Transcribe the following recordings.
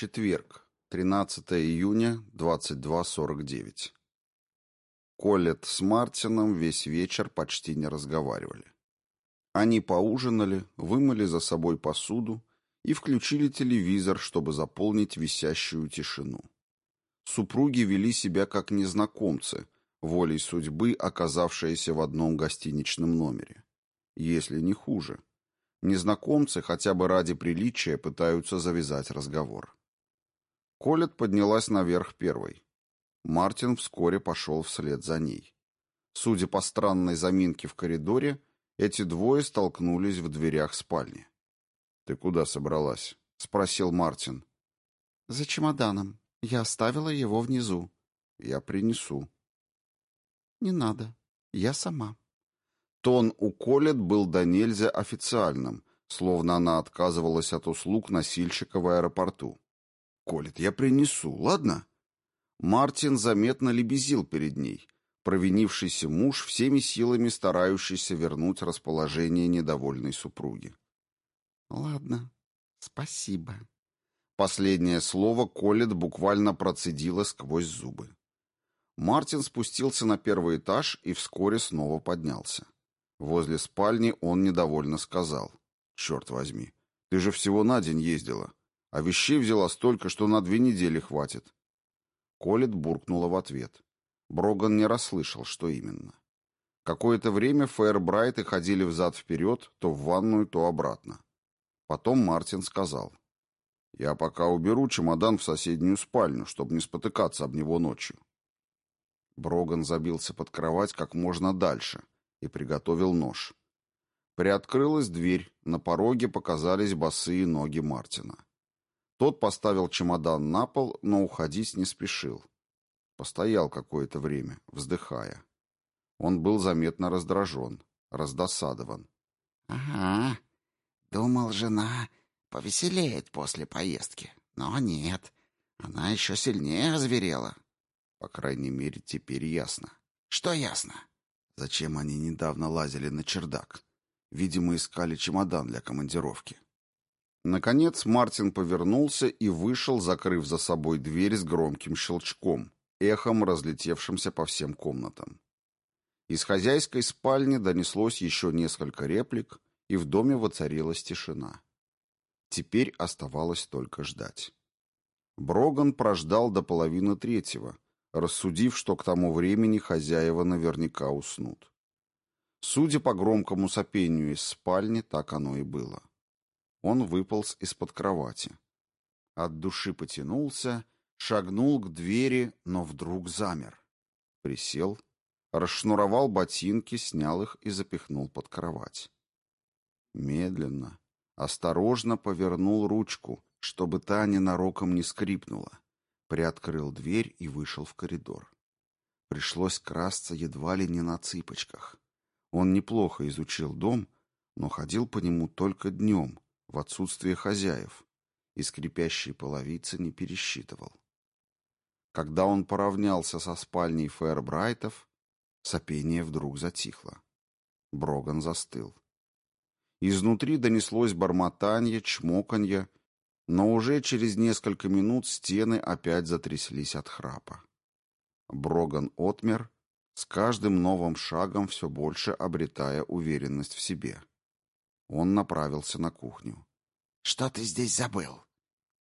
Четверг, 13 июня, 22.49. Коллет с Мартином весь вечер почти не разговаривали. Они поужинали, вымыли за собой посуду и включили телевизор, чтобы заполнить висящую тишину. Супруги вели себя как незнакомцы, волей судьбы оказавшиеся в одном гостиничном номере. Если не хуже. Незнакомцы хотя бы ради приличия пытаются завязать разговор. Колет поднялась наверх первой. Мартин вскоре пошел вслед за ней. Судя по странной заминке в коридоре, эти двое столкнулись в дверях спальни. «Ты куда собралась?» — спросил Мартин. «За чемоданом. Я оставила его внизу». «Я принесу». «Не надо. Я сама». Тон у Колет был до нельзя официальным, словно она отказывалась от услуг носильщика в аэропорту. Колет, я принесу, ладно?» Мартин заметно лебезил перед ней, провинившийся муж, всеми силами старающийся вернуть расположение недовольной супруги. «Ладно, спасибо». Последнее слово Колет буквально процедила сквозь зубы. Мартин спустился на первый этаж и вскоре снова поднялся. Возле спальни он недовольно сказал. «Черт возьми, ты же всего на день ездила а вещей взяла столько, что на две недели хватит. Колет буркнула в ответ. Броган не расслышал, что именно. Какое-то время Фейербрайты ходили взад-вперед, то в ванную, то обратно. Потом Мартин сказал. «Я пока уберу чемодан в соседнюю спальню, чтобы не спотыкаться об него ночью». Броган забился под кровать как можно дальше и приготовил нож. Приоткрылась дверь, на пороге показались босые ноги Мартина. Тот поставил чемодан на пол, но уходить не спешил. Постоял какое-то время, вздыхая. Он был заметно раздражен, раздосадован. «Ага, думал, жена повеселеет после поездки. Но нет, она еще сильнее озверела». По крайней мере, теперь ясно. «Что ясно?» Зачем они недавно лазили на чердак? Видимо, искали чемодан для командировки. Наконец Мартин повернулся и вышел, закрыв за собой дверь с громким щелчком, эхом разлетевшимся по всем комнатам. Из хозяйской спальни донеслось еще несколько реплик, и в доме воцарилась тишина. Теперь оставалось только ждать. Броган прождал до половины третьего, рассудив, что к тому времени хозяева наверняка уснут. Судя по громкому сопению из спальни, так оно и было. Он выполз из-под кровати. От души потянулся, шагнул к двери, но вдруг замер. Присел, расшнуровал ботинки, снял их и запихнул под кровать. Медленно, осторожно повернул ручку, чтобы та ненароком не скрипнула. Приоткрыл дверь и вышел в коридор. Пришлось красться едва ли не на цыпочках. Он неплохо изучил дом, но ходил по нему только днем, в отсутствие хозяев, и скрипящие половицы не пересчитывал. Когда он поравнялся со спальней Фэрбрайтов, сопение вдруг затихло. Броган застыл. Изнутри донеслось бормотанье, чмоканье, но уже через несколько минут стены опять затряслись от храпа. Броган отмер, с каждым новым шагом все больше обретая уверенность в себе. Он направился на кухню. «Что ты здесь забыл?»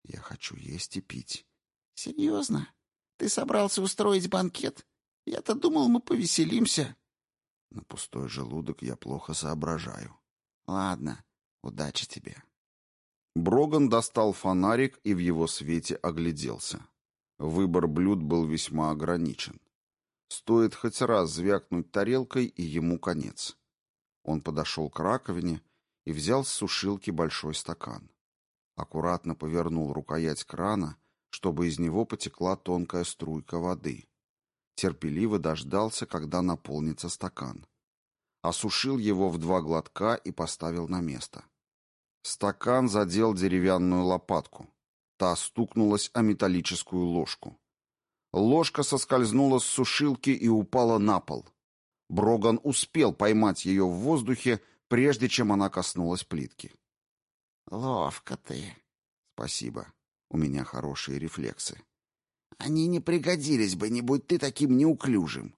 «Я хочу есть и пить». «Серьезно? Ты собрался устроить банкет? Я-то думал, мы повеселимся». На пустой желудок я плохо соображаю. «Ладно, удачи тебе». Броган достал фонарик и в его свете огляделся. Выбор блюд был весьма ограничен. Стоит хоть раз звякнуть тарелкой, и ему конец. Он подошел к раковине и взял с сушилки большой стакан. Аккуратно повернул рукоять крана, чтобы из него потекла тонкая струйка воды. Терпеливо дождался, когда наполнится стакан. Осушил его в два глотка и поставил на место. Стакан задел деревянную лопатку. Та стукнулась о металлическую ложку. Ложка соскользнула с сушилки и упала на пол. Броган успел поймать ее в воздухе, прежде чем она коснулась плитки. «Ловко ты». «Спасибо». У меня хорошие рефлексы. Они не пригодились бы, не будь ты таким неуклюжим.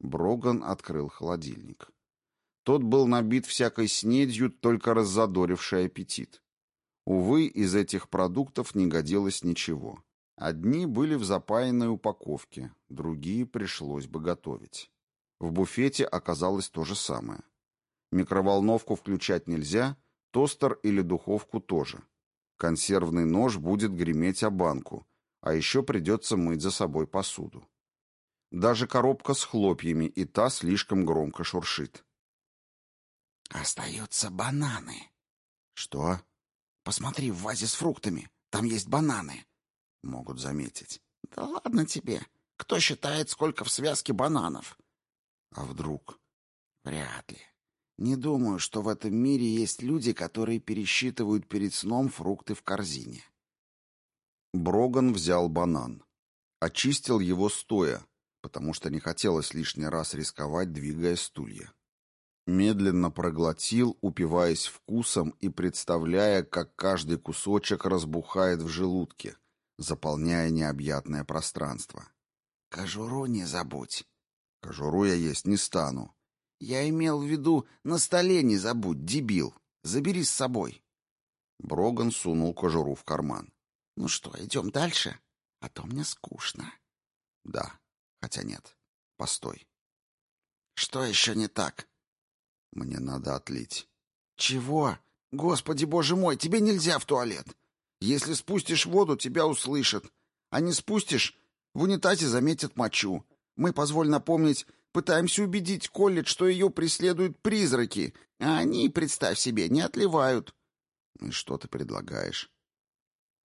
Броган открыл холодильник. Тот был набит всякой снедью, только раззадоривший аппетит. Увы, из этих продуктов не годилось ничего. Одни были в запаянной упаковке, другие пришлось бы готовить. В буфете оказалось то же самое. Микроволновку включать нельзя, тостер или духовку тоже. Консервный нож будет греметь о банку, а еще придется мыть за собой посуду. Даже коробка с хлопьями и та слишком громко шуршит. «Остаются бананы». «Что?» «Посмотри в вазе с фруктами. Там есть бананы». Могут заметить. «Да ладно тебе. Кто считает, сколько в связке бананов?» «А вдруг?» «Вряд ли. Не думаю, что в этом мире есть люди, которые пересчитывают перед сном фрукты в корзине». Броган взял банан. Очистил его стоя, потому что не хотелось лишний раз рисковать, двигая стулья. Медленно проглотил, упиваясь вкусом и представляя, как каждый кусочек разбухает в желудке, заполняя необъятное пространство. «Кожуру не забудь». «Кожуру я есть не стану». «Я имел в виду, на столе не забудь, дебил. Забери с собой». Броган сунул кожуру в карман. «Ну что, идем дальше? А то мне скучно». «Да, хотя нет. Постой». «Что еще не так?» Мне надо отлить. Чего? Господи, боже мой, тебе нельзя в туалет. Если спустишь воду, тебя услышат. А не спустишь, в унитазе заметят мочу. Мы, позволь напомнить, пытаемся убедить колледж, что ее преследуют призраки, а они, представь себе, не отливают. И что ты предлагаешь?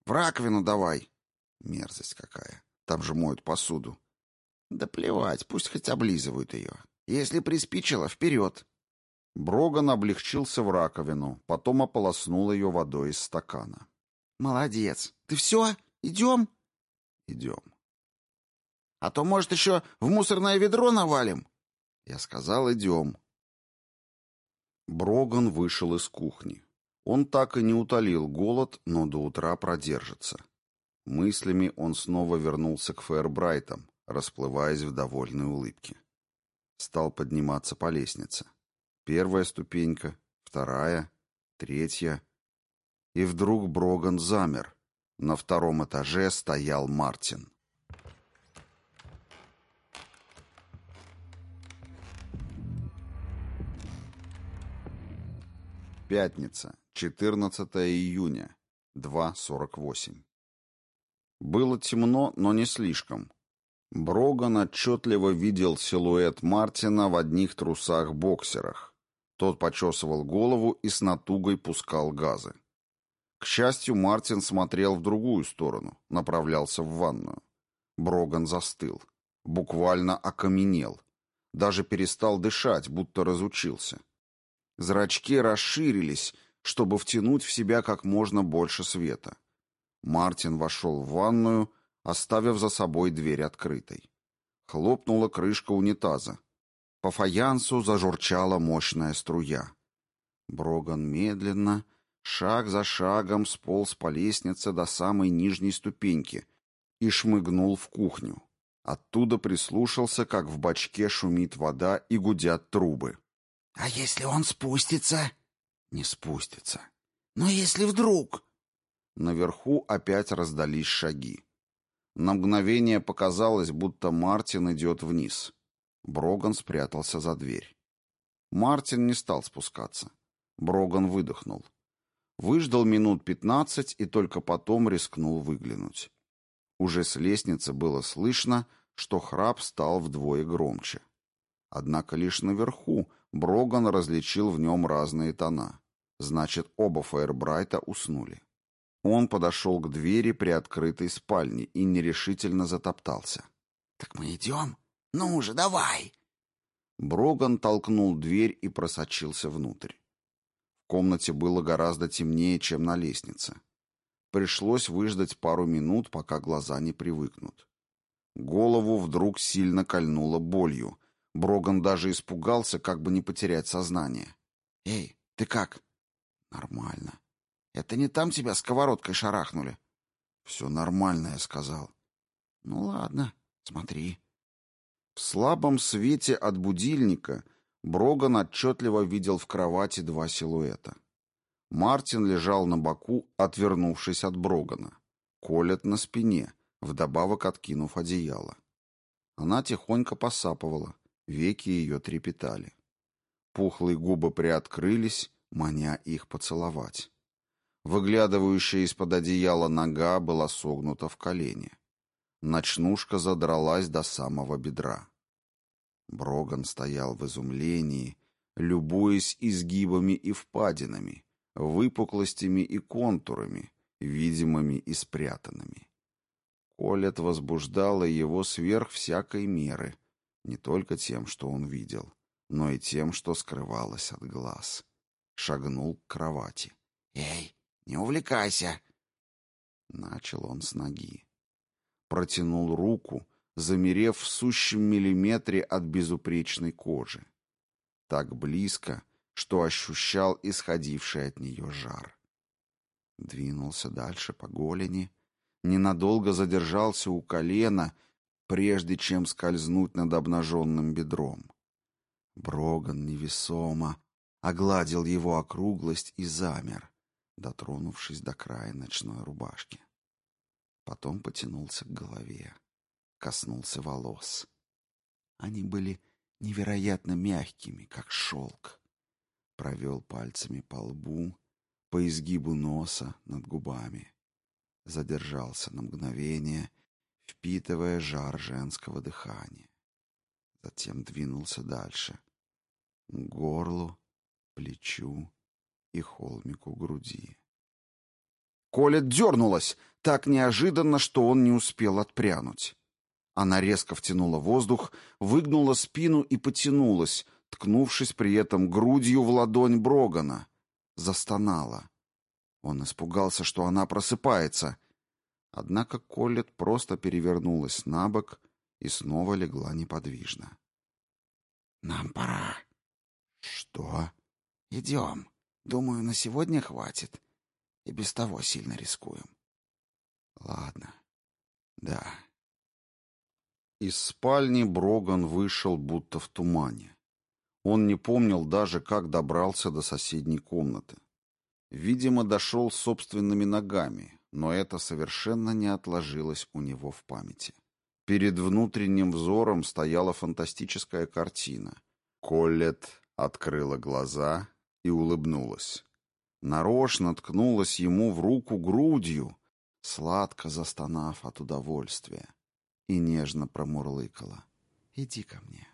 В раковину давай. Мерзость какая. Там же моют посуду. Да плевать, пусть хоть облизывают ее. Если приспичило, вперед. Броган облегчился в раковину, потом ополоснул ее водой из стакана. «Молодец! Ты все? Идем?» «Идем». «А то, может, еще в мусорное ведро навалим?» Я сказал, идем. Броган вышел из кухни. Он так и не утолил голод, но до утра продержится. Мыслями он снова вернулся к Фэрбрайтам, расплываясь в довольной улыбке. Стал подниматься по лестнице. Первая ступенька, вторая, третья. И вдруг Броган замер. На втором этаже стоял Мартин. Пятница, 14 июня, 2.48. Было темно, но не слишком. Броган отчетливо видел силуэт Мартина в одних трусах-боксерах. Тот почесывал голову и с натугой пускал газы. К счастью, Мартин смотрел в другую сторону, направлялся в ванную. Броган застыл. Буквально окаменел. Даже перестал дышать, будто разучился. Зрачки расширились, чтобы втянуть в себя как можно больше света. Мартин вошел в ванную, оставив за собой дверь открытой. Хлопнула крышка унитаза. По фаянсу зажурчала мощная струя. Броган медленно, шаг за шагом сполз по лестнице до самой нижней ступеньки и шмыгнул в кухню. Оттуда прислушался, как в бачке шумит вода и гудят трубы. «А если он спустится?» «Не спустится». «Но если вдруг...» Наверху опять раздались шаги. На мгновение показалось, будто Мартин идет вниз. Броган спрятался за дверь. Мартин не стал спускаться. Броган выдохнул. Выждал минут пятнадцать и только потом рискнул выглянуть. Уже с лестницы было слышно, что храп стал вдвое громче. Однако лишь наверху Броган различил в нем разные тона. Значит, оба Фейербрайта уснули. Он подошел к двери при открытой спальне и нерешительно затоптался. «Так мы идем?» Ну уже давай!» Броган толкнул дверь и просочился внутрь. В комнате было гораздо темнее, чем на лестнице. Пришлось выждать пару минут, пока глаза не привыкнут. Голову вдруг сильно кольнуло болью. Броган даже испугался, как бы не потерять сознание. «Эй, ты как?» «Нормально». «Это не там тебя сковородкой шарахнули?» «Все нормально», — я сказал. «Ну ладно, смотри». В слабом свете от будильника Броган отчетливо видел в кровати два силуэта. Мартин лежал на боку, отвернувшись от Брогана. Колет на спине, вдобавок откинув одеяло. Она тихонько посапывала, веки ее трепетали. Пухлые губы приоткрылись, маня их поцеловать. Выглядывающая из-под одеяла нога была согнута в колени. Ночнушка задралась до самого бедра. Броган стоял в изумлении, любуясь изгибами и впадинами, выпуклостями и контурами, видимыми и спрятанными. Колет возбуждала его сверх всякой меры, не только тем, что он видел, но и тем, что скрывалось от глаз. Шагнул к кровати. «Эй, не увлекайся!» Начал он с ноги. Протянул руку, замерев в сущем миллиметре от безупречной кожи. Так близко, что ощущал исходивший от нее жар. Двинулся дальше по голени, ненадолго задержался у колена, прежде чем скользнуть над обнаженным бедром. Броган невесомо огладил его округлость и замер, дотронувшись до края ночной рубашки. Потом потянулся к голове, коснулся волос. Они были невероятно мягкими, как шелк. Провел пальцами по лбу, по изгибу носа над губами задержался на мгновение, впитывая жар женского дыхания. Затем двинулся дальше. К горлу, плечу и холмику груди. Коля дернулась, так неожиданно, что он не успел отпрянуть. Она резко втянула воздух, выгнула спину и потянулась, ткнувшись при этом грудью в ладонь Брогана. Застонала. Он испугался, что она просыпается. Однако Коллет просто перевернулась на бок и снова легла неподвижно. «Нам пора». «Что?» «Идем. Думаю, на сегодня хватит. И без того сильно рискуем». «Ладно. Да». Из спальни Броган вышел будто в тумане. Он не помнил даже, как добрался до соседней комнаты. Видимо, дошел собственными ногами, но это совершенно не отложилось у него в памяти. Перед внутренним взором стояла фантастическая картина. Коллет открыла глаза и улыбнулась. Нарочно ткнулась ему в руку грудью, сладко застонав от удовольствия, и нежно промурлыкала. «Иди ко мне».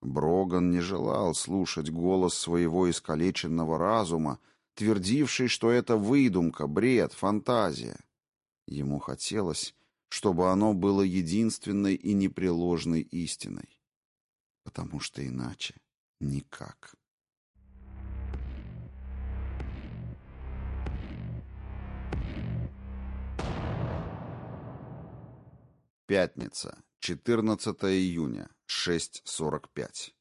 Броган не желал слушать голос своего искалеченного разума, твердивший, что это выдумка, бред, фантазия. Ему хотелось, чтобы оно было единственной и непреложной истиной. Потому что иначе никак. Пятница, 14 июня, 6.45.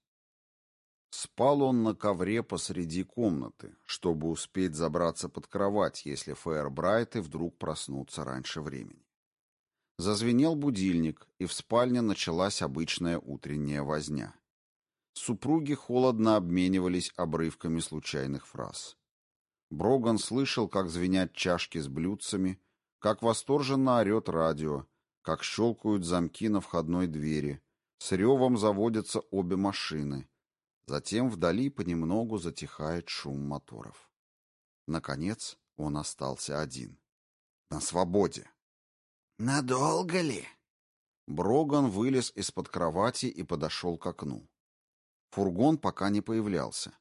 Спал он на ковре посреди комнаты, чтобы успеть забраться под кровать, если Фейербрайты вдруг проснутся раньше времени. Зазвенел будильник, и в спальне началась обычная утренняя возня. Супруги холодно обменивались обрывками случайных фраз. Броган слышал, как звенят чашки с блюдцами, как восторженно орет радио, как щелкают замки на входной двери, с ревом заводятся обе машины — Затем вдали понемногу затихает шум моторов. Наконец он остался один. На свободе. «Надолго ли?» Броган вылез из-под кровати и подошел к окну. Фургон пока не появлялся.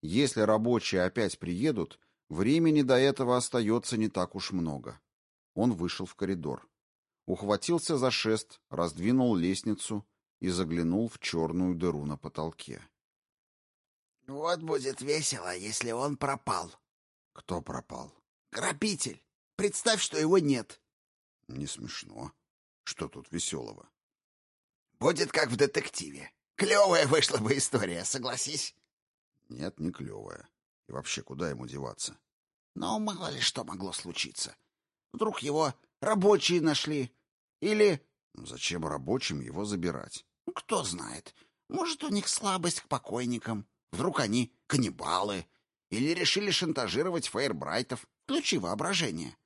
Если рабочие опять приедут, времени до этого остается не так уж много. Он вышел в коридор. Ухватился за шест, раздвинул лестницу и заглянул в черную дыру на потолке. Вот будет весело, если он пропал. Кто пропал? Грабитель. Представь, что его нет. Не смешно. Что тут веселого? Будет как в детективе. Клевая вышла бы история, согласись? Нет, не клевая. И вообще, куда ему деваться? Но мало ли что могло случиться. Вдруг его рабочие нашли. Или... Зачем рабочим его забирать? Ну, кто знает. Может, у них слабость к покойникам. Вдруг они каннибалы. Или решили шантажировать Фейербрайтов. Включи воображение.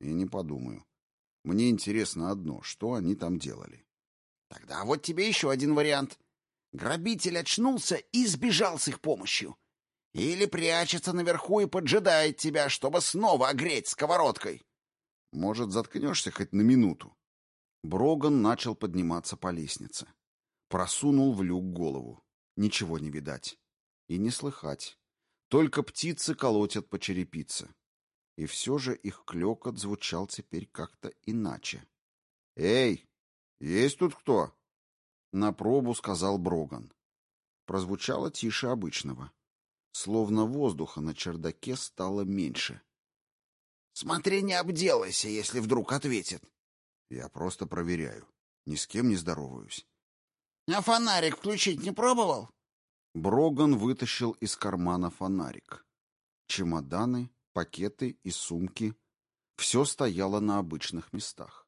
И не подумаю. Мне интересно одно, что они там делали. Тогда вот тебе еще один вариант. Грабитель очнулся и сбежал с их помощью. Или прячется наверху и поджидает тебя, чтобы снова огреть сковородкой. Может, заткнешься хоть на минуту? Броган начал подниматься по лестнице. Просунул в люк голову. Ничего не видать. И не слыхать. Только птицы колотят по черепице. И все же их клекот звучал теперь как-то иначе. «Эй, есть тут кто?» На пробу сказал Броган. Прозвучало тише обычного. Словно воздуха на чердаке стало меньше. «Смотри, не обделайся, если вдруг ответит». «Я просто проверяю. Ни с кем не здороваюсь». «А фонарик включить не пробовал?» Броган вытащил из кармана фонарик. Чемоданы, пакеты и сумки — все стояло на обычных местах.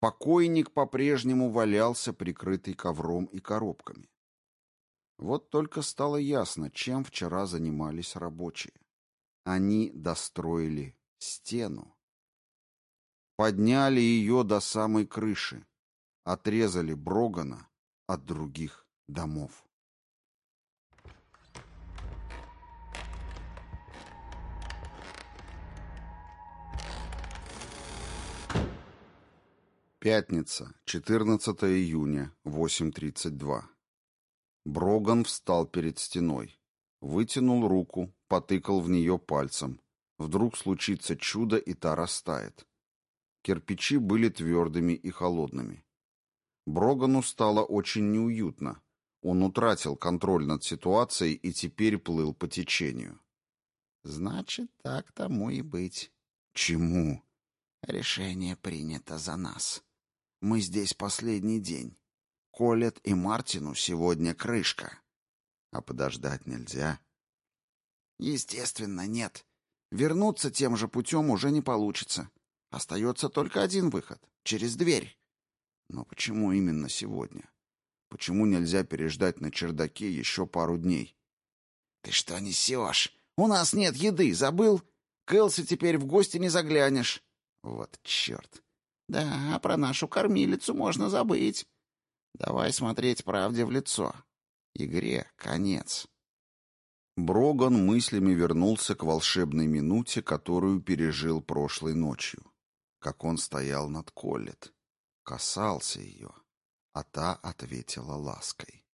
Покойник по-прежнему валялся, прикрытый ковром и коробками. Вот только стало ясно, чем вчера занимались рабочие. Они достроили стену. Подняли ее до самой крыши, отрезали Брогана от других домов. Пятница, 14 июня, 8.32. Броган встал перед стеной. Вытянул руку, потыкал в нее пальцем. Вдруг случится чудо, и та растает. Кирпичи были твердыми и холодными. Брогану стало очень неуютно. Он утратил контроль над ситуацией и теперь плыл по течению. «Значит, так тому и быть». «Чему?» «Решение принято за нас». Мы здесь последний день. Колет и Мартину сегодня крышка. А подождать нельзя? Естественно, нет. Вернуться тем же путем уже не получится. Остается только один выход — через дверь. Но почему именно сегодня? Почему нельзя переждать на чердаке еще пару дней? Ты что несешь? У нас нет еды, забыл? Кэлси теперь в гости не заглянешь. Вот черт. Да, про нашу кормилицу можно забыть. Давай смотреть правде в лицо. Игре конец. Броган мыслями вернулся к волшебной минуте, которую пережил прошлой ночью. Как он стоял над Коллет, касался ее, а та ответила лаской.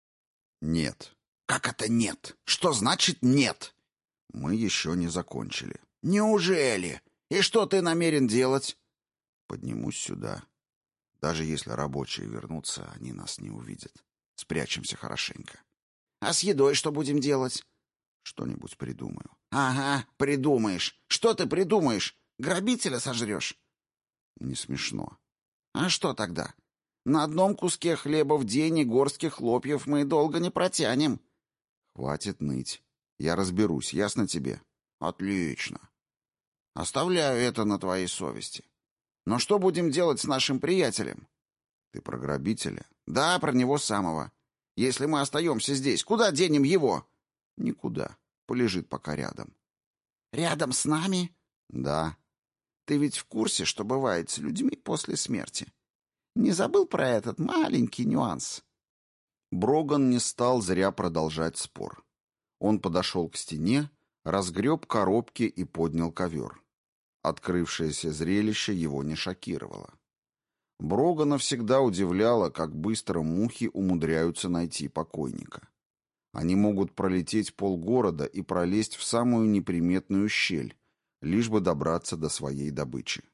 «Нет». «Как это нет? Что значит нет?» «Мы еще не закончили». «Неужели? И что ты намерен делать?» Поднимусь сюда. Даже если рабочие вернутся, они нас не увидят. Спрячемся хорошенько. А с едой что будем делать? Что-нибудь придумаю. Ага, придумаешь. Что ты придумаешь? Грабителя сожрешь? Не смешно. А что тогда? На одном куске хлеба в день и горстке хлопьев мы долго не протянем. Хватит ныть. Я разберусь, ясно тебе? Отлично. Оставляю это на твоей совести. Но что будем делать с нашим приятелем? Ты про грабителя? Да, про него самого. Если мы остаемся здесь, куда денем его? Никуда. Полежит пока рядом. Рядом с нами? Да. Ты ведь в курсе, что бывает с людьми после смерти? Не забыл про этот маленький нюанс? Броган не стал зря продолжать спор. Он подошел к стене, разгреб коробки и поднял ковер. Открывшееся зрелище его не шокировало. Брогана всегда удивляло, как быстро мухи умудряются найти покойника. Они могут пролететь полгорода и пролезть в самую неприметную щель, лишь бы добраться до своей добычи.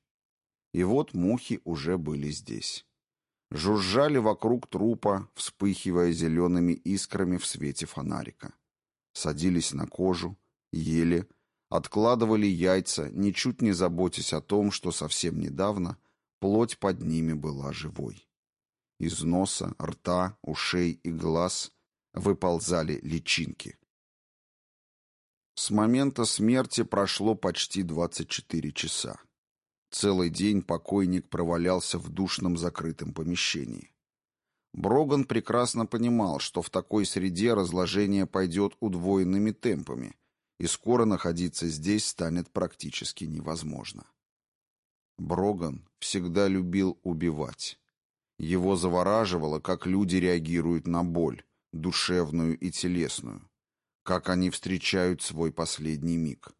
И вот мухи уже были здесь. Жужжали вокруг трупа, вспыхивая зелеными искрами в свете фонарика. Садились на кожу, ели, откладывали яйца, ничуть не заботясь о том, что совсем недавно плоть под ними была живой. Из носа, рта, ушей и глаз выползали личинки. С момента смерти прошло почти 24 часа. Целый день покойник провалялся в душном закрытом помещении. Броган прекрасно понимал, что в такой среде разложение пойдет удвоенными темпами, и скоро находиться здесь станет практически невозможно. Броган всегда любил убивать. Его завораживало, как люди реагируют на боль, душевную и телесную, как они встречают свой последний миг.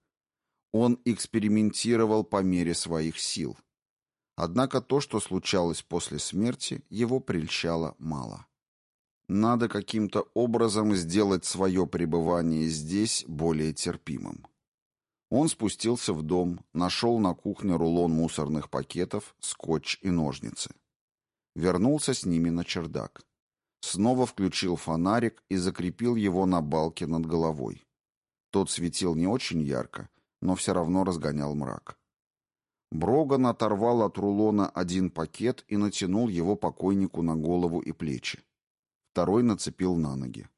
Он экспериментировал по мере своих сил. Однако то, что случалось после смерти, его прельщало мало. Надо каким-то образом сделать свое пребывание здесь более терпимым. Он спустился в дом, нашел на кухне рулон мусорных пакетов, скотч и ножницы. Вернулся с ними на чердак. Снова включил фонарик и закрепил его на балке над головой. Тот светил не очень ярко, но все равно разгонял мрак. Броган оторвал от рулона один пакет и натянул его покойнику на голову и плечи. Второй нацепил на ноги.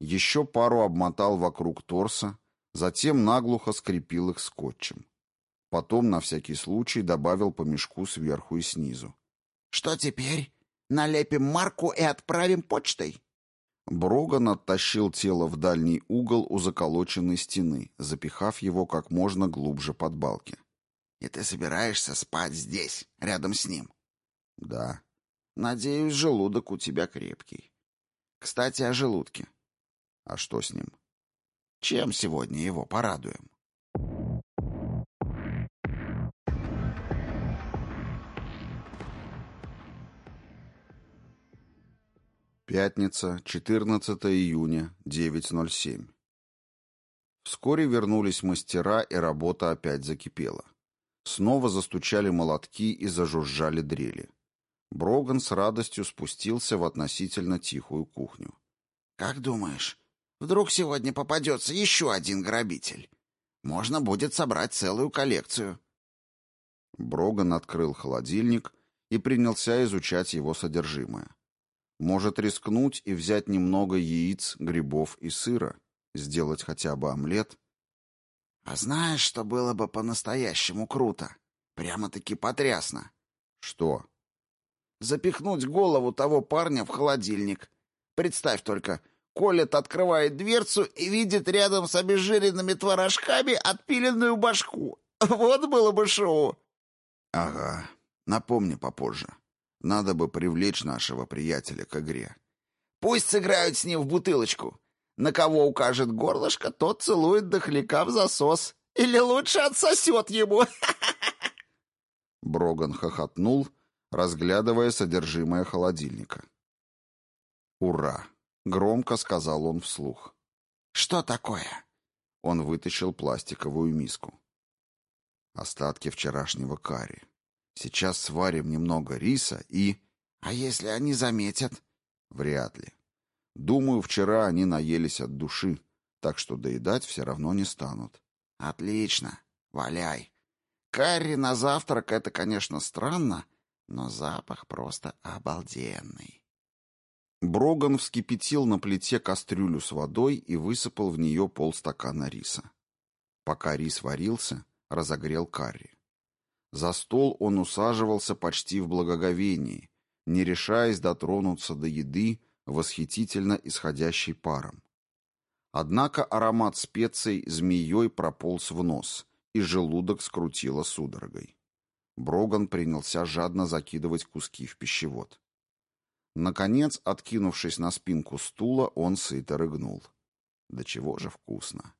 Еще пару обмотал вокруг торса, затем наглухо скрепил их скотчем. Потом, на всякий случай, добавил по мешку сверху и снизу. «Что теперь? Налепим марку и отправим почтой?» Броган оттащил тело в дальний угол у заколоченной стены, запихав его как можно глубже под балки. «И ты собираешься спать здесь, рядом с ним?» «Да». «Надеюсь, желудок у тебя крепкий. Кстати, о желудке». «А что с ним?» «Чем сегодня его порадуем?» Пятница, 14 июня, 9.07. Вскоре вернулись мастера, и работа опять закипела. Снова застучали молотки и зажужжали дрели. Броган с радостью спустился в относительно тихую кухню. «Как думаешь, вдруг сегодня попадется еще один грабитель? Можно будет собрать целую коллекцию». Броган открыл холодильник и принялся изучать его содержимое. Может рискнуть и взять немного яиц, грибов и сыра, сделать хотя бы омлет. А знаешь, что было бы по-настоящему круто? Прямо-таки потрясно. Что? Запихнуть голову того парня в холодильник. Представь только, Колет открывает дверцу и видит рядом с обезжиренными творожками отпиленную башку. Вот было бы шоу. Ага, напомни попозже. Надо бы привлечь нашего приятеля к игре. Пусть сыграют с ним в бутылочку. На кого укажет горлышко, тот целует дохляка в засос. Или лучше отсосет ему. Броган хохотнул, разглядывая содержимое холодильника. «Ура!» — громко сказал он вслух. «Что такое?» Он вытащил пластиковую миску. Остатки вчерашнего карри. Сейчас сварим немного риса и... А если они заметят? Вряд ли. Думаю, вчера они наелись от души, так что доедать все равно не станут. Отлично. Валяй. Карри на завтрак — это, конечно, странно, но запах просто обалденный. Броган вскипятил на плите кастрюлю с водой и высыпал в нее полстакана риса. Пока рис варился, разогрел карри. За стол он усаживался почти в благоговении, не решаясь дотронуться до еды, восхитительно исходящей паром. Однако аромат специй змеей прополз в нос, и желудок скрутило судорогой. Броган принялся жадно закидывать куски в пищевод. Наконец, откинувшись на спинку стула, он сыто рыгнул. Да чего же вкусно!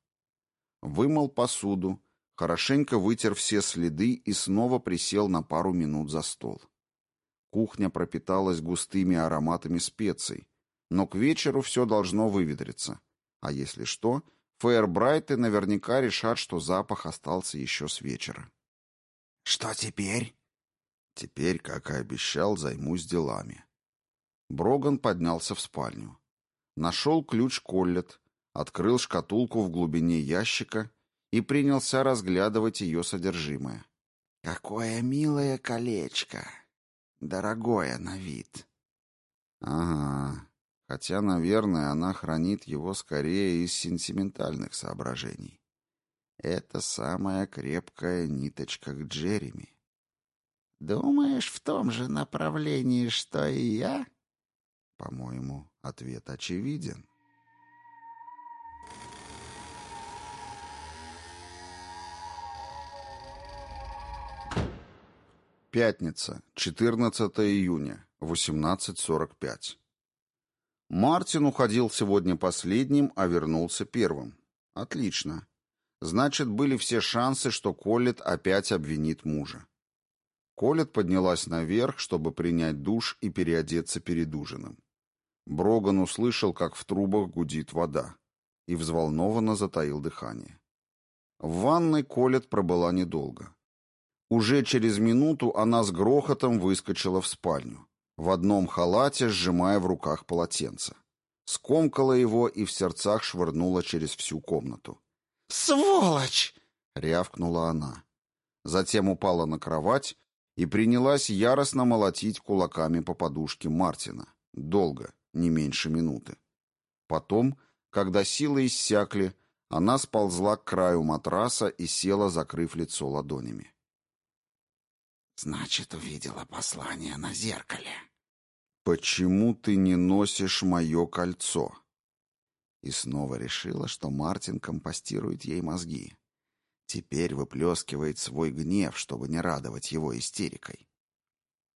Вымыл посуду, Хорошенько вытер все следы и снова присел на пару минут за стол. Кухня пропиталась густыми ароматами специй, но к вечеру все должно выветриться. А если что, фейербрайты наверняка решат, что запах остался еще с вечера. «Что теперь?» «Теперь, как и обещал, займусь делами». Броган поднялся в спальню. Нашел ключ Коллет, открыл шкатулку в глубине ящика и принялся разглядывать ее содержимое. «Какое милое колечко! Дорогое на вид!» «Ага, хотя, наверное, она хранит его скорее из сентиментальных соображений. Это самая крепкая ниточка к Джереми. Думаешь, в том же направлении, что и я? По-моему, ответ очевиден. Пятница, 14 июня, 18.45. Мартин уходил сегодня последним, а вернулся первым. Отлично. Значит, были все шансы, что Коллет опять обвинит мужа. Коллет поднялась наверх, чтобы принять душ и переодеться перед ужином. Броган услышал, как в трубах гудит вода, и взволнованно затаил дыхание. В ванной Коллет пробыла недолго. Уже через минуту она с грохотом выскочила в спальню, в одном халате, сжимая в руках полотенце. Скомкала его и в сердцах швырнула через всю комнату. «Сволочь!» — рявкнула она. Затем упала на кровать и принялась яростно молотить кулаками по подушке Мартина. Долго, не меньше минуты. Потом, когда силы иссякли, она сползла к краю матраса и села, закрыв лицо ладонями. Значит, увидела послание на зеркале. Почему ты не носишь мое кольцо? И снова решила, что Мартин компостирует ей мозги. Теперь выплескивает свой гнев, чтобы не радовать его истерикой.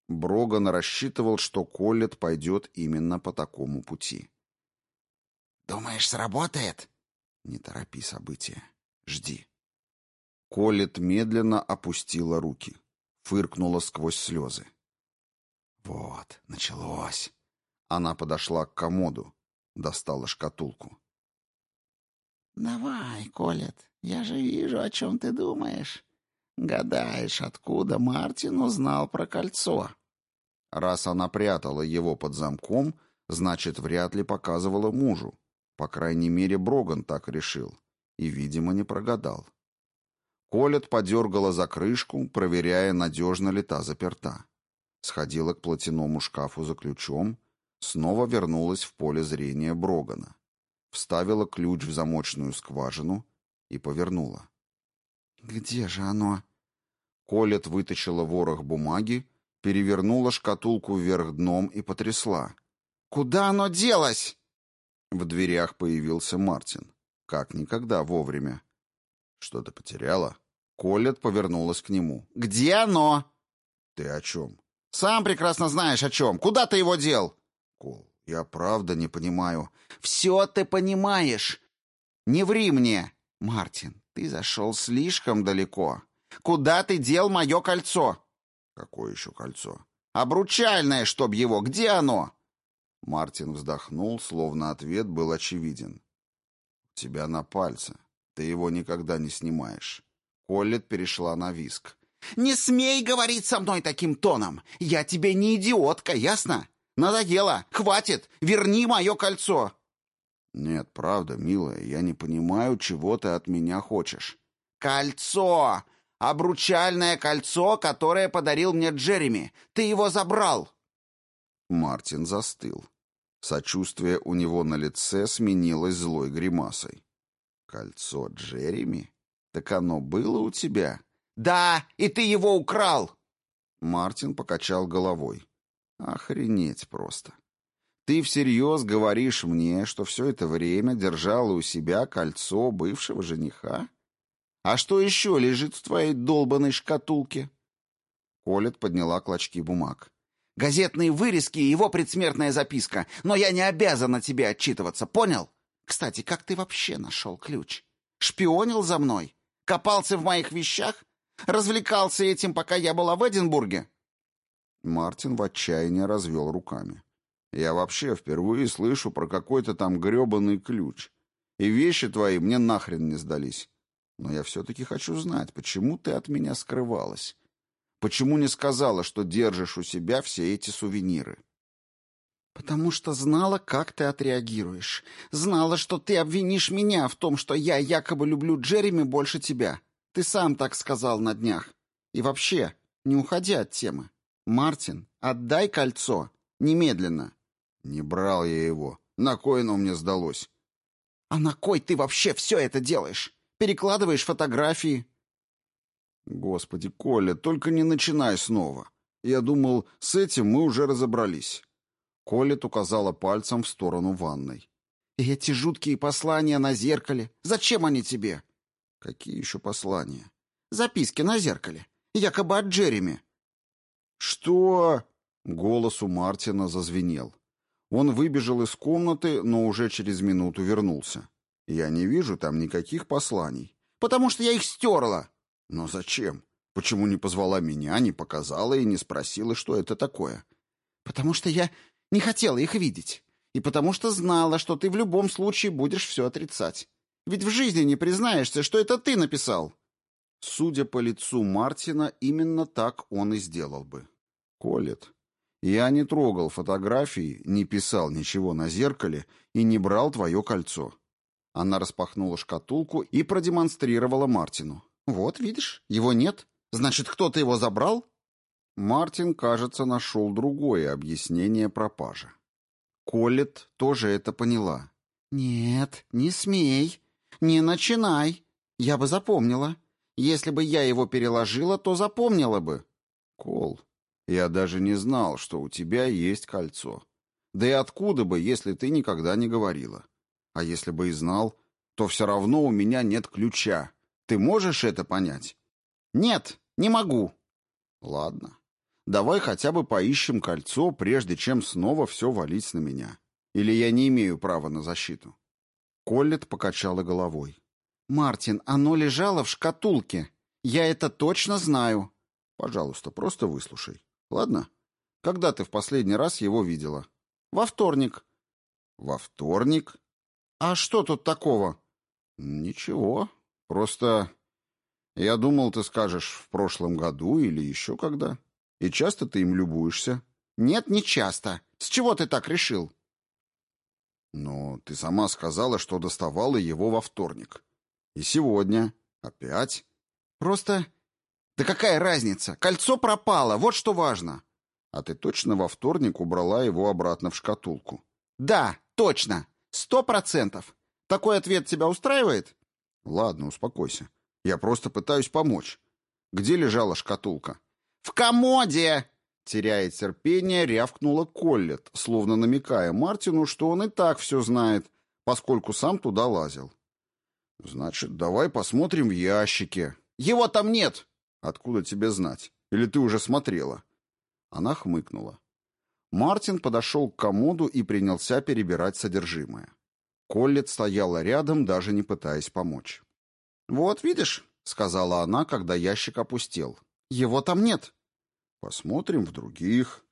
Броган рассчитывал, что Коллет пойдет именно по такому пути. «Думаешь, сработает?» «Не торопи события. Жди». Коллет медленно опустила руки фыркнула сквозь слезы. Вот, началось. Она подошла к комоду, достала шкатулку. «Давай, Колет, я же вижу, о чем ты думаешь. Гадаешь, откуда Мартин узнал про кольцо?» Раз она прятала его под замком, значит, вряд ли показывала мужу. По крайней мере, Броган так решил. И, видимо, не прогадал. Колет подергала за крышку, проверяя, надежно ли та заперта. Сходила к платяному шкафу за ключом, снова вернулась в поле зрения Брогана. Вставила ключ в замочную скважину и повернула. «Где же оно?» Колет вытащила ворох бумаги, перевернула шкатулку вверх дном и потрясла. «Куда оно делось?» В дверях появился Мартин. Как никогда вовремя. «Что ты потеряла?» Коллет повернулась к нему. «Где оно?» «Ты о чем?» «Сам прекрасно знаешь о чем. Куда ты его дел?» «Кол, я правда не понимаю». «Все ты понимаешь. Не ври мне. Мартин, ты зашел слишком далеко. Куда ты дел мое кольцо?» «Какое еще кольцо?» «Обручальное, чтоб его. Где оно?» Мартин вздохнул, словно ответ был очевиден. «У тебя на пальце. Ты его никогда не снимаешь. Коллет перешла на виск. «Не смей говорить со мной таким тоном! Я тебе не идиотка, ясно? Надоело! Хватит! Верни мое кольцо!» «Нет, правда, милая, я не понимаю, чего ты от меня хочешь». «Кольцо! Обручальное кольцо, которое подарил мне Джереми! Ты его забрал!» Мартин застыл. Сочувствие у него на лице сменилось злой гримасой. Кольцо Джереми? Так оно было у тебя? Да, и ты его украл. Мартин покачал головой. Охренеть просто. Ты всерьез говоришь мне, что все это время держала у себя кольцо бывшего жениха? А что еще лежит в твоей долбанной шкатулке? Колет подняла клочки бумаг. Газетные вырезки и его предсмертная записка. Но я не обязана тебе отчитываться, понял? Кстати, как ты вообще нашел ключ? Шпионил за мной? Копался в моих вещах? Развлекался этим, пока я была в Эдинбурге?» Мартин в отчаянии развел руками. «Я вообще впервые слышу про какой-то там гребаный ключ. И вещи твои мне нахрен не сдались. Но я все-таки хочу знать, почему ты от меня скрывалась? Почему не сказала, что держишь у себя все эти сувениры?» «Потому что знала, как ты отреагируешь. Знала, что ты обвинишь меня в том, что я якобы люблю Джереми больше тебя. Ты сам так сказал на днях. И вообще, не уходи от темы. Мартин, отдай кольцо. Немедленно». «Не брал я его. На кой оно мне сдалось?» «А на кой ты вообще все это делаешь? Перекладываешь фотографии?» Господи, Коля, только не начинай снова. Я думал, с этим мы уже разобрались. Колет указала пальцем в сторону ванной. И эти жуткие послания на зеркале. Зачем они тебе? Какие еще послания? Записки на зеркале. Якобы от Джереми. Что? Голос у Мартина зазвенел. Он выбежал из комнаты, но уже через минуту вернулся. Я не вижу там никаких посланий. Потому что я их стерла. Но зачем? Почему не позвала меня, не показала и не спросила, что это такое? Потому что я не хотела их видеть. И потому что знала, что ты в любом случае будешь все отрицать. Ведь в жизни не признаешься, что это ты написал. Судя по лицу Мартина, именно так он и сделал бы. Колет. Я не трогал фотографии, не писал ничего на зеркале и не брал твое кольцо. Она распахнула шкатулку и продемонстрировала Мартину. Вот, видишь, его нет. Значит, кто-то его забрал? Мартин, кажется, нашел другое объяснение пропажи. Колет тоже это поняла. «Нет, не смей. Не начинай. Я бы запомнила. Если бы я его переложила, то запомнила бы». «Кол, я даже не знал, что у тебя есть кольцо. Да и откуда бы, если ты никогда не говорила? А если бы и знал, то все равно у меня нет ключа. Ты можешь это понять?» «Нет, не могу». «Ладно. Давай хотя бы поищем кольцо, прежде чем снова все валить на меня. Или я не имею права на защиту?» Коллет покачала головой. «Мартин, оно лежало в шкатулке. Я это точно знаю». «Пожалуйста, просто выслушай. Ладно? Когда ты в последний раз его видела?» «Во вторник». «Во вторник?» «А что тут такого?» «Ничего. Просто я думал, ты скажешь в прошлом году или еще когда». И часто ты им любуешься? Нет, не часто. С чего ты так решил? Но ты сама сказала, что доставала его во вторник. И сегодня. Опять. Просто... Да какая разница? Кольцо пропало, вот что важно. А ты точно во вторник убрала его обратно в шкатулку? Да, точно. Сто процентов. Такой ответ тебя устраивает? Ладно, успокойся. Я просто пытаюсь помочь. Где лежала шкатулка? «В комоде!» Теряя терпение, рявкнула Коллет, словно намекая Мартину, что он и так все знает, поскольку сам туда лазил. «Значит, давай посмотрим в ящике». «Его там нет!» «Откуда тебе знать? Или ты уже смотрела?» Она хмыкнула. Мартин подошел к комоду и принялся перебирать содержимое. Коллет стояла рядом, даже не пытаясь помочь. «Вот видишь», — сказала она, когда ящик опустел. «Его там нет». Посмотрим в других.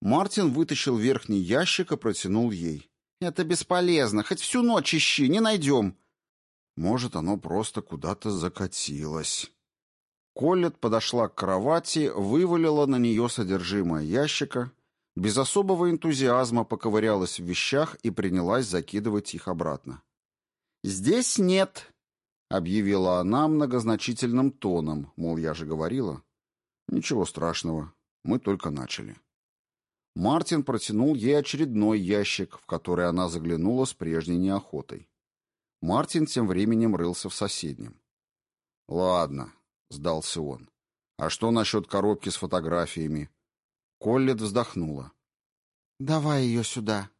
Мартин вытащил верхний ящик и протянул ей. Это бесполезно, хоть всю ночь ищи, не найдем. Может, оно просто куда-то закатилось. Коллет подошла к кровати, вывалила на нее содержимое ящика, без особого энтузиазма поковырялась в вещах и принялась закидывать их обратно. «Здесь нет», — объявила она многозначительным тоном, мол, я же говорила. Ничего страшного, мы только начали. Мартин протянул ей очередной ящик, в который она заглянула с прежней неохотой. Мартин тем временем рылся в соседнем. «Ладно», — сдался он. «А что насчет коробки с фотографиями?» Коллет вздохнула. «Давай ее сюда».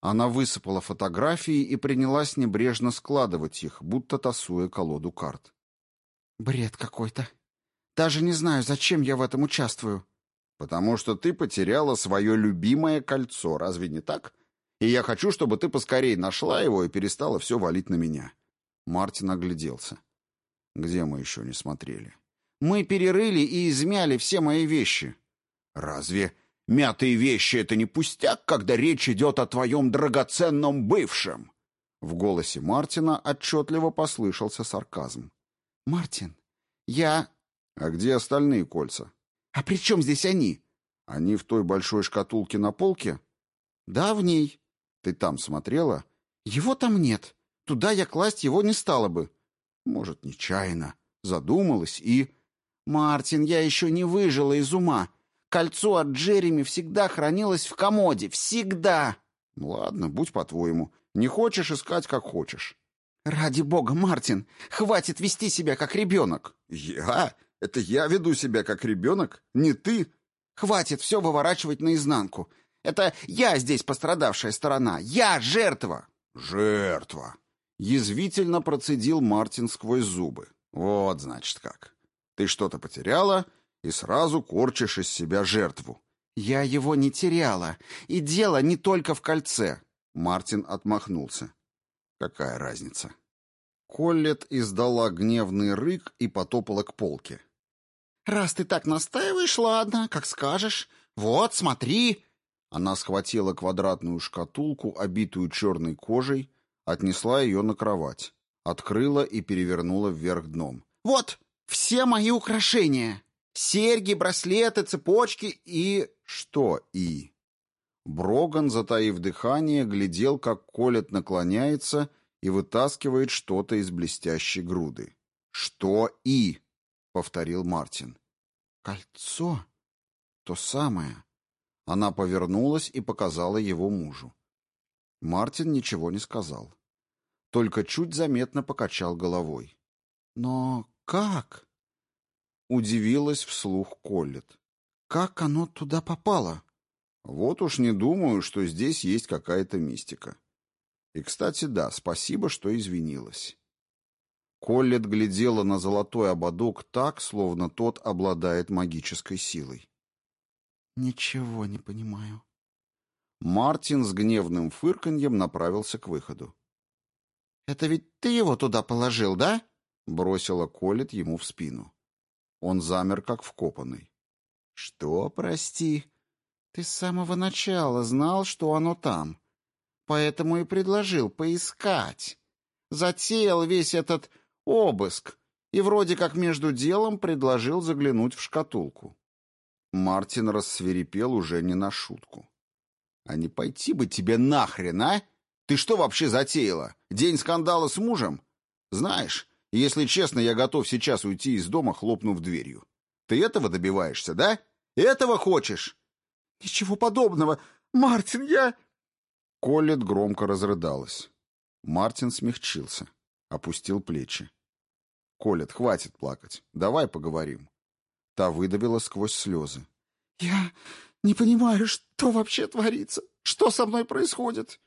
Она высыпала фотографии и принялась небрежно складывать их, будто тасуя колоду карт. «Бред какой-то», даже не знаю, зачем я в этом участвую. Потому что ты потеряла свое любимое кольцо, разве не так? И я хочу, чтобы ты поскорей нашла его и перестала все валить на меня. Мартин огляделся. Где мы еще не смотрели? Мы перерыли и измяли все мои вещи. Разве мятые вещи — это не пустяк, когда речь идет о твоем драгоценном бывшем? В голосе Мартина отчетливо послышался сарказм. «Мартин, я а где остальные кольца? А при чем здесь они? Они в той большой шкатулке на полке? Да, в ней. Ты там смотрела? Его там нет. Туда я класть его не стала бы. Может, нечаянно. Задумалась и... Мартин, я еще не выжила из ума. Кольцо от Джереми всегда хранилось в комоде. Всегда. Ладно, будь по-твоему. Не хочешь искать, как хочешь. «Ради бога, Мартин, хватит вести себя как ребенок!» «Я? Это я веду себя как ребенок? Не ты?» «Хватит все выворачивать наизнанку. Это я здесь пострадавшая сторона. Я жертва!» «Жертва!» Язвительно процедил Мартин сквозь зубы. «Вот, значит, как. Ты что-то потеряла и сразу корчишь из себя жертву». «Я его не теряла. И дело не только в кольце». Мартин отмахнулся. «Какая разница?» Коллет издала гневный рык и потопала к полке. «Раз ты так настаиваешь, ладно, как скажешь. Вот, смотри!» Она схватила квадратную шкатулку, обитую черной кожей, отнесла ее на кровать, открыла и перевернула вверх дном. «Вот, все мои украшения! Серьги, браслеты, цепочки и...» «Что «и»?» Броган, затаив дыхание, глядел, как Колет наклоняется и вытаскивает что-то из блестящей груды. «Что «и»?» — повторил Мартин. «Кольцо? То самое». Она повернулась и показала его мужу. Мартин ничего не сказал. Только чуть заметно покачал головой. «Но как?» Удивилась вслух Коллет. «Как оно туда попало?» «Вот уж не думаю, что здесь есть какая-то мистика. И, кстати, да, спасибо, что извинилась». Коллет глядела на золотой ободок так, словно тот обладает магической силой. «Ничего не понимаю». Мартин с гневным фырканьем направился к выходу. «Это ведь ты его туда положил, да?» — бросила Колет ему в спину. Он замер, как вкопанный. «Что, прости? Ты с самого начала знал, что оно там, поэтому и предложил поискать. Затеял весь этот обыск и вроде как между делом предложил заглянуть в шкатулку». Мартин рассверепел уже не на шутку. «А не пойти бы тебе нахрен, а? Ты что вообще затеяла? День скандала с мужем? Знаешь, если честно, я готов сейчас уйти из дома, хлопнув дверью. Ты этого добиваешься, да? Этого хочешь?» «Ничего подобного! Мартин, я...» Коллет громко разрыдалась. Мартин смягчился, опустил плечи. «Коллет, хватит плакать. Давай поговорим». Та выдавила сквозь слезы. «Я не понимаю, что вообще творится? Что со мной происходит?»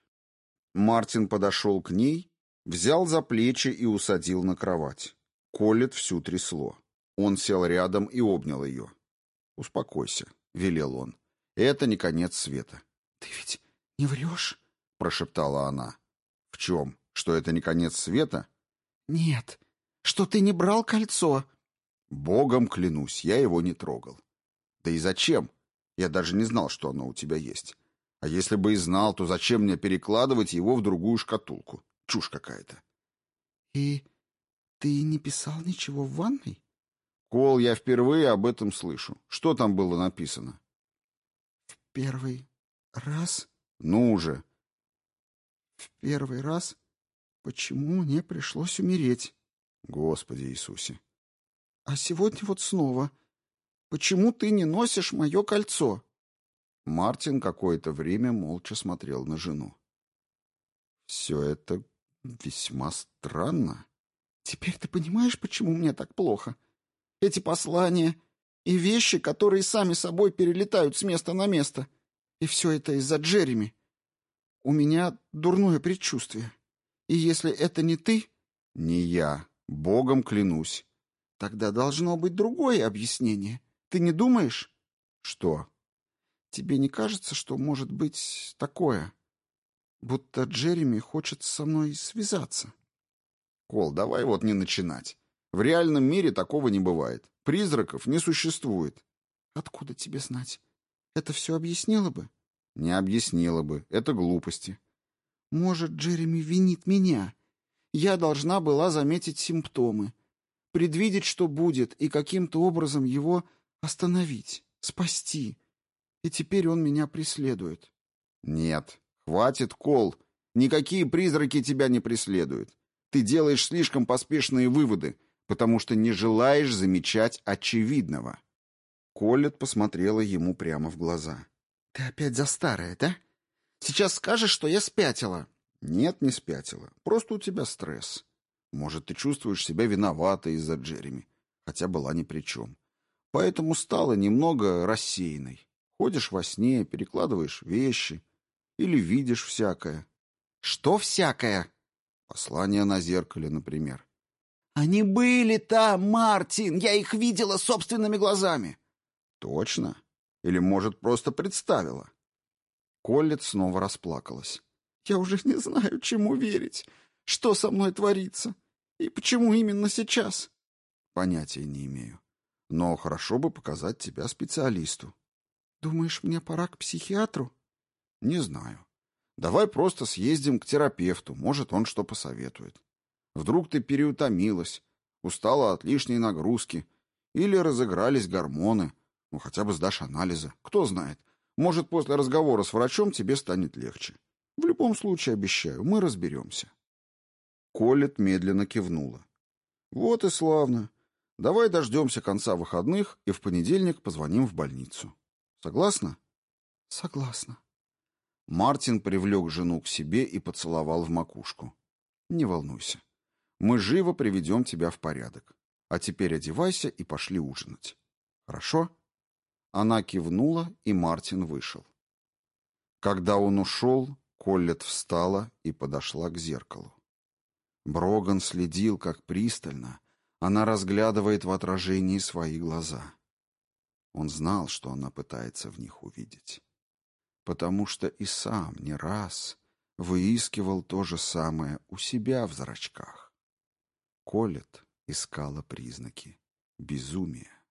Мартин подошел к ней, взял за плечи и усадил на кровать. Колет всю трясло. Он сел рядом и обнял ее. «Успокойся», — велел он. «Это не конец света». «Ты ведь не врешь?» — прошептала она. «В чем? Что это не конец света?» «Нет, что ты не брал кольцо». «Богом клянусь, я его не трогал». «Да и зачем? Я даже не знал, что оно у тебя есть. А если бы и знал, то зачем мне перекладывать его в другую шкатулку? Чушь какая-то. И ты не писал ничего в ванной? Кол, я впервые об этом слышу. Что там было написано? В первый раз? Ну уже. В первый раз? Почему мне пришлось умереть? Господи Иисусе. А сегодня вот снова. Почему ты не носишь мое кольцо? Мартин какое-то время молча смотрел на жену. «Все это весьма странно». «Теперь ты понимаешь, почему мне так плохо? Эти послания и вещи, которые сами собой перелетают с места на место. И все это из-за Джереми. У меня дурное предчувствие. И если это не ты...» «Не я. Богом клянусь». «Тогда должно быть другое объяснение. Ты не думаешь?» «Что?» Тебе не кажется, что может быть такое? Будто Джереми хочет со мной связаться. Кол, давай вот не начинать. В реальном мире такого не бывает. Призраков не существует. Откуда тебе знать? Это все объяснило бы? Не объяснило бы. Это глупости. Может, Джереми винит меня. Я должна была заметить симптомы, предвидеть, что будет, и каким-то образом его остановить, спасти. И теперь он меня преследует. Нет, хватит, Кол. Никакие призраки тебя не преследуют. Ты делаешь слишком поспешные выводы, потому что не желаешь замечать очевидного. Коллет посмотрела ему прямо в глаза. Ты опять за старое, да? Сейчас скажешь, что я спятила. Нет, не спятила. Просто у тебя стресс. Может, ты чувствуешь себя виноватой из-за Джереми, хотя была ни при чем. Поэтому стала немного рассеянной. Ходишь во сне, перекладываешь вещи или видишь всякое. Что всякое? Послание на зеркале, например. Они были там, Мартин, я их видела собственными глазами. Точно? Или, может, просто представила? Коллет снова расплакалась. Я уже не знаю, чему верить. Что со мной творится? И почему именно сейчас? Понятия не имею. Но хорошо бы показать тебя специалисту. Думаешь, мне пора к психиатру? Не знаю. Давай просто съездим к терапевту, может, он что посоветует. Вдруг ты переутомилась, устала от лишней нагрузки, или разыгрались гормоны, ну хотя бы сдашь анализы, кто знает. Может, после разговора с врачом тебе станет легче. В любом случае, обещаю, мы разберемся. Колет медленно кивнула. Вот и славно. Давай дождемся конца выходных и в понедельник позвоним в больницу. Согласна? Согласна. Мартин привлек жену к себе и поцеловал в макушку. Не волнуйся. Мы живо приведем тебя в порядок. А теперь одевайся и пошли ужинать. Хорошо? Она кивнула, и Мартин вышел. Когда он ушел, Коллет встала и подошла к зеркалу. Броган следил, как пристально она разглядывает в отражении свои глаза. Он знал, что она пытается в них увидеть. Потому что и сам не раз выискивал то же самое у себя в зрачках. Колет искала признаки безумия.